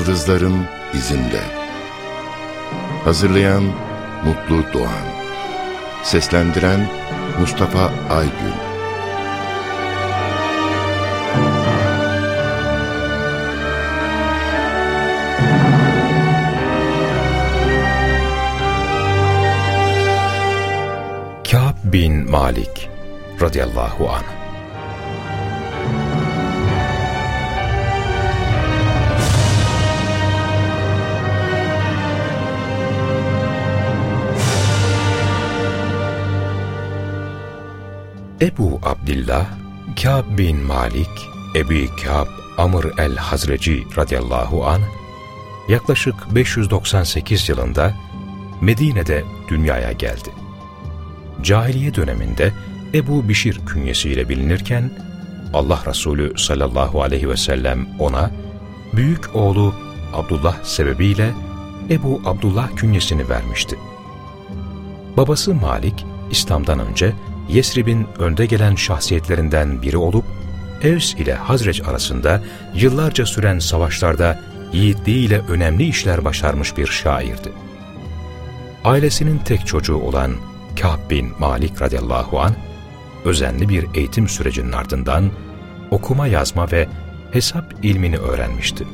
Yıldızların izinde. Hazırlayan Mutlu Doğan. Seslendiren Mustafa Aygün. Kâb bin Malik radıyallahu anh Ebu Abdillah Kâb bin Malik Ebi Kâb Amr el-Hazreci radıyallahu an yaklaşık 598 yılında Medine'de dünyaya geldi. Cahiliye döneminde Ebu Bişir künyesiyle bilinirken Allah Resulü sallallahu aleyhi ve sellem ona büyük oğlu Abdullah sebebiyle Ebu Abdullah künyesini vermişti. Babası Malik İslam'dan önce Yesrib'in önde gelen şahsiyetlerinden biri olup, Evs ile Hazreç arasında yıllarca süren savaşlarda yiğitliğiyle önemli işler başarmış bir şairdi. Ailesinin tek çocuğu olan Kâb bin Malik radıyallahu an özenli bir eğitim sürecinin ardından okuma yazma ve hesap ilmini öğrenmişti.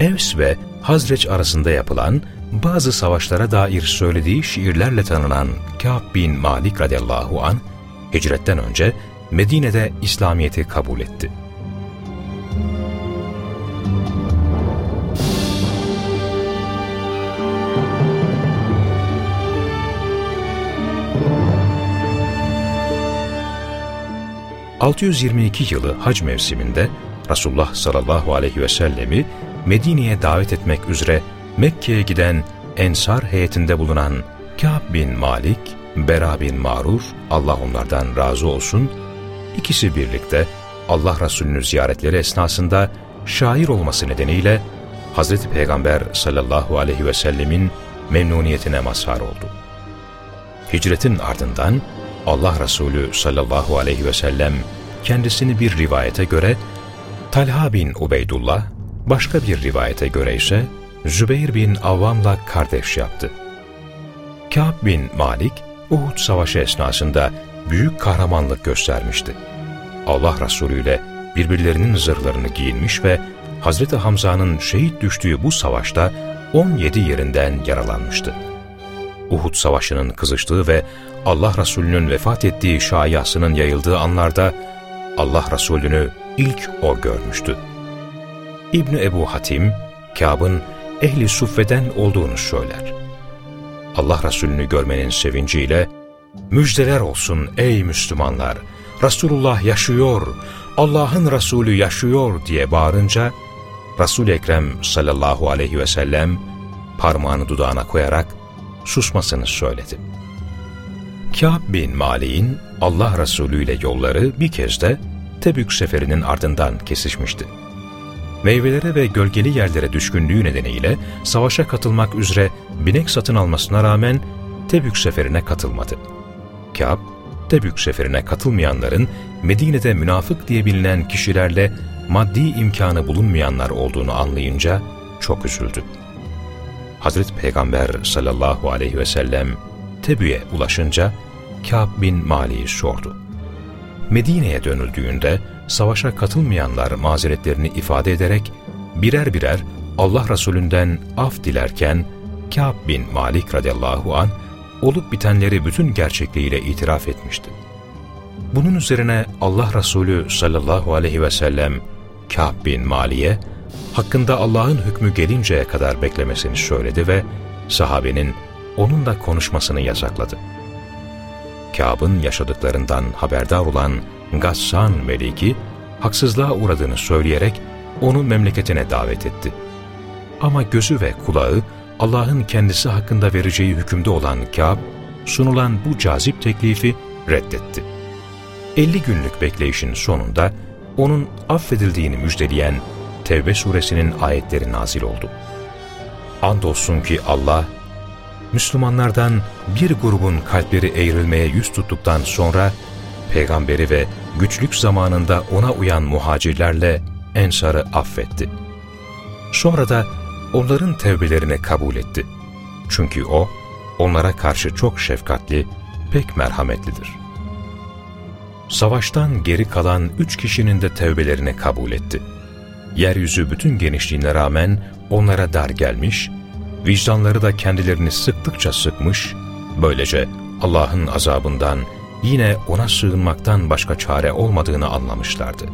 Evs ve Hazreç arasında yapılan bazı savaşlara dair söylediği şiirlerle tanınan Kâb bin Malik radıyallahu an hicretten önce Medine'de İslamiyet'i kabul etti. ...622 yılı hac mevsiminde Resulullah sallallahu aleyhi ve sellemi Medine'ye davet etmek üzere Mekke'ye giden Ensar heyetinde bulunan Kâb bin Malik, Bera bin Maruf, Allah onlardan razı olsun, ikisi birlikte Allah Resulü'nü ziyaretleri esnasında şair olması nedeniyle Hazreti Peygamber sallallahu aleyhi ve sellemin memnuniyetine mazhar oldu. Hicretin ardından Allah Resulü sallallahu aleyhi ve sellem kendisini bir rivayete göre Talha bin Ubeydullah, başka bir rivayete göre ise Zübeyir bin Avvam'la kardeş yaptı. Kâb bin Malik, Uhud Savaşı esnasında büyük kahramanlık göstermişti. Allah Resulü ile birbirlerinin zırhlarını giyinmiş ve Hazreti Hamza'nın şehit düştüğü bu savaşta 17 yerinden yaralanmıştı. Uhud Savaşı'nın kızıştığı ve Allah Resulü'nün vefat ettiği şayasının yayıldığı anlarda Allah Resulü'nü ilk o görmüştü. İbni Ebu Hatim, Kâb'ın ehli suffeden olduğunu söyler. Allah Resulü'nü görmenin sevinciyle, müjdeler olsun ey Müslümanlar, Resulullah yaşıyor, Allah'ın Resulü yaşıyor diye bağırınca, Resul-i Ekrem sallallahu aleyhi ve sellem parmağını dudağına koyarak susmasını söyledi. Kâb bin Malik'in Allah Resulü ile yolları bir kez de Tebük seferinin ardından kesişmişti meyvelere ve gölgeli yerlere düşkünlüğü nedeniyle savaşa katılmak üzere binek satın almasına rağmen Tebük seferine katılmadı. Kâb, Tebük seferine katılmayanların Medine'de münafık diye bilinen kişilerle maddi imkanı bulunmayanlar olduğunu anlayınca çok üzüldü. Hazreti Peygamber sallallahu aleyhi ve sellem Tebü'ye ulaşınca Kâb bin Mali'yi sordu. Medine'ye dönüldüğünde savaşa katılmayanlar mazeretlerini ifade ederek birer birer Allah Resulünden af dilerken Kâb bin Malik radıyallahu an olup bitenleri bütün gerçekliğiyle itiraf etmişti. Bunun üzerine Allah Resulü sallallahu aleyhi ve sellem Kâb bin Mali'ye hakkında Allah'ın hükmü gelinceye kadar beklemesini söyledi ve sahabenin onunla konuşmasını yasakladı. Kâb'ın yaşadıklarından haberdar olan Gassan Meliki, haksızlığa uğradığını söyleyerek onu memleketine davet etti. Ama gözü ve kulağı Allah'ın kendisi hakkında vereceği hükümde olan Kâb, sunulan bu cazip teklifi reddetti. 50 günlük bekleyişin sonunda onun affedildiğini müjdeleyen Tevbe suresinin ayetleri nazil oldu. Andolsun ki Allah, Müslümanlardan bir grubun kalpleri eğrilmeye yüz tuttuktan sonra peygamberi ve güçlük zamanında ona uyan muhacirlerle Ensar'ı affetti. Sonra da onların tevbelerini kabul etti. Çünkü O, onlara karşı çok şefkatli, pek merhametlidir. Savaştan geri kalan üç kişinin de tevbelerini kabul etti. Yeryüzü bütün genişliğine rağmen onlara dar gelmiş, vicdanları da kendilerini sıktıkça sıkmış, böylece Allah'ın azabından yine ona sığınmaktan başka çare olmadığını anlamışlardı.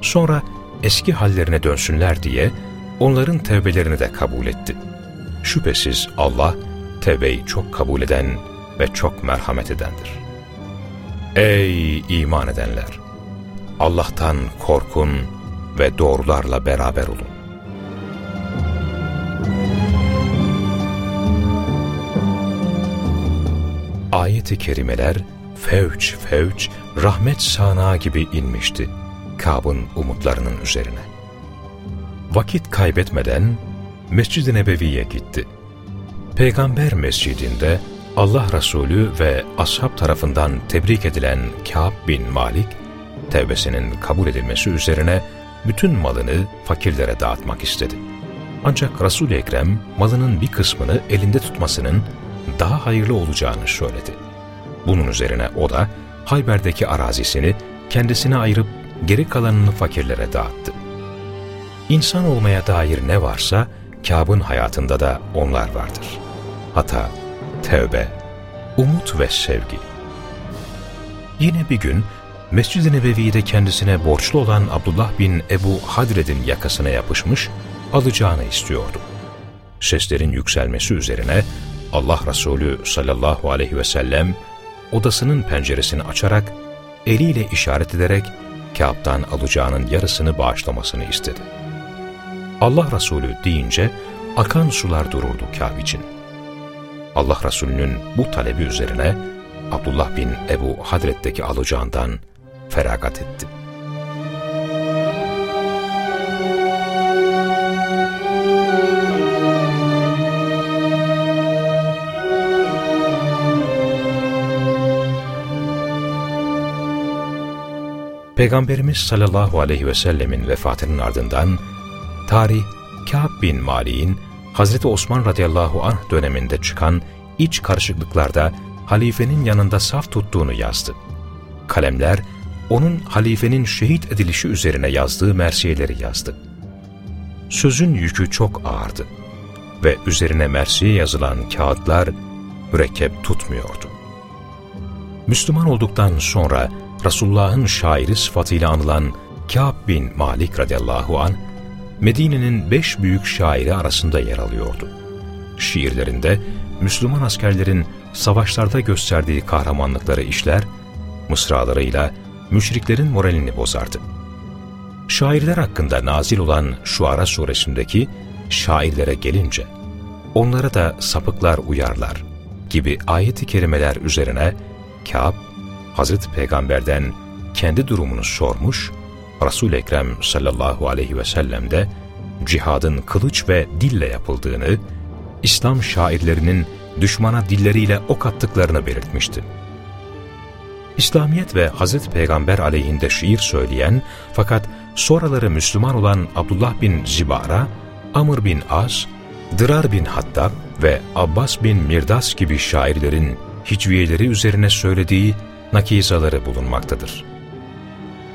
Sonra eski hallerine dönsünler diye onların tevbelerini de kabul etti. Şüphesiz Allah tevbeyi çok kabul eden ve çok merhamet edendir. Ey iman edenler! Allah'tan korkun ve doğrularla beraber olun. Ayet-i kerimeler fevç fevç rahmet sanağı gibi inmişti Kab'ın umutlarının üzerine. Vakit kaybetmeden Mescid-i Nebevi'ye gitti. Peygamber mescidinde Allah Resulü ve ashab tarafından tebrik edilen Kâb bin Malik, tevbesinin kabul edilmesi üzerine bütün malını fakirlere dağıtmak istedi. Ancak Resul-i Ekrem malının bir kısmını elinde tutmasının daha hayırlı olacağını söyledi. Bunun üzerine o da Hayber'deki arazisini kendisine ayırıp geri kalanını fakirlere dağıttı. İnsan olmaya dair ne varsa Kâb'ın hayatında da onlar vardır. Hata, tevbe, umut ve sevgi. Yine bir gün Mescid-i Nebevi'de kendisine borçlu olan Abdullah bin Ebu Hadred'in yakasına yapışmış, alacağını istiyordu. Seslerin yükselmesi üzerine Allah Resulü sallallahu aleyhi ve sellem odasının penceresini açarak eliyle işaret ederek Kâb'dan alacağının yarısını bağışlamasını istedi. Allah Resulü deyince akan sular dururdu Kâb için. Allah Resulü'nün bu talebi üzerine Abdullah bin Ebu Hadret'teki alacağından feragat etti. Peygamberimiz sallallahu aleyhi ve sellemin vefatının ardından tarih Kâb bin Mali'in Hazreti Osman radıyallahu anh döneminde çıkan iç karışıklıklarda halifenin yanında saf tuttuğunu yazdı. Kalemler onun halifenin şehit edilişi üzerine yazdığı mersiyeleri yazdı. Sözün yükü çok ağırdı ve üzerine mersiye yazılan kağıtlar mürekkep tutmuyordu. Müslüman olduktan sonra Resulullah'ın şairi sıfatıyla anılan Kâb bin Malik radıyallahu an Medine'nin beş büyük şairi arasında yer alıyordu. Şiirlerinde Müslüman askerlerin savaşlarda gösterdiği kahramanlıkları işler, mısralarıyla müşriklerin moralini bozardı. Şairler hakkında nazil olan Şuara suresindeki şairlere gelince, onlara da sapıklar uyarlar gibi ayeti kerimeler üzerine Kâb, Hazreti Peygamber'den kendi durumunu sormuş, Resul-i Ekrem sallallahu aleyhi ve sellem de cihadın kılıç ve dille yapıldığını, İslam şairlerinin düşmana dilleriyle ok attıklarını belirtmişti. İslamiyet ve Hazreti Peygamber aleyhinde şiir söyleyen fakat sonraları Müslüman olan Abdullah bin Zibara, Amr bin As, Dırar bin Hattab ve Abbas bin Mirdas gibi şairlerin hicviyeleri üzerine söylediği nakizaları bulunmaktadır.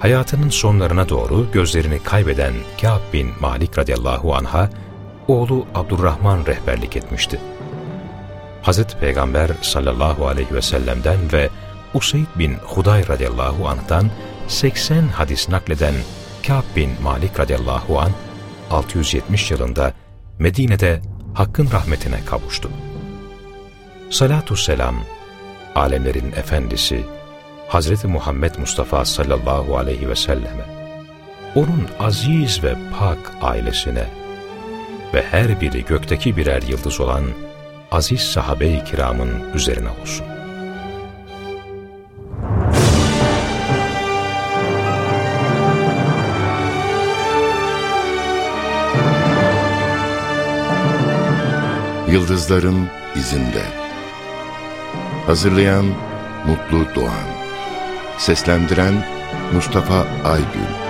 Hayatının sonlarına doğru gözlerini kaybeden Kâb bin Malik radıyallahu anha, oğlu Abdurrahman rehberlik etmişti. Hz. Peygamber sallallahu aleyhi ve sellem'den ve Usayd bin Huday radıyallahu anh'tan 80 hadis nakleden Kâb bin Malik radıyallahu anh 670 yılında Medine'de Hakk'ın rahmetine kavuştu. Salatu selam, alemlerin efendisi, Hazreti Muhammed Mustafa sallallahu aleyhi ve selleme, onun aziz ve pak ailesine ve her biri gökteki birer yıldız olan aziz sahabe-i kiramın üzerine olsun. Yıldızların izinde Hazırlayan Mutlu Doğan Seslendiren Mustafa Aygün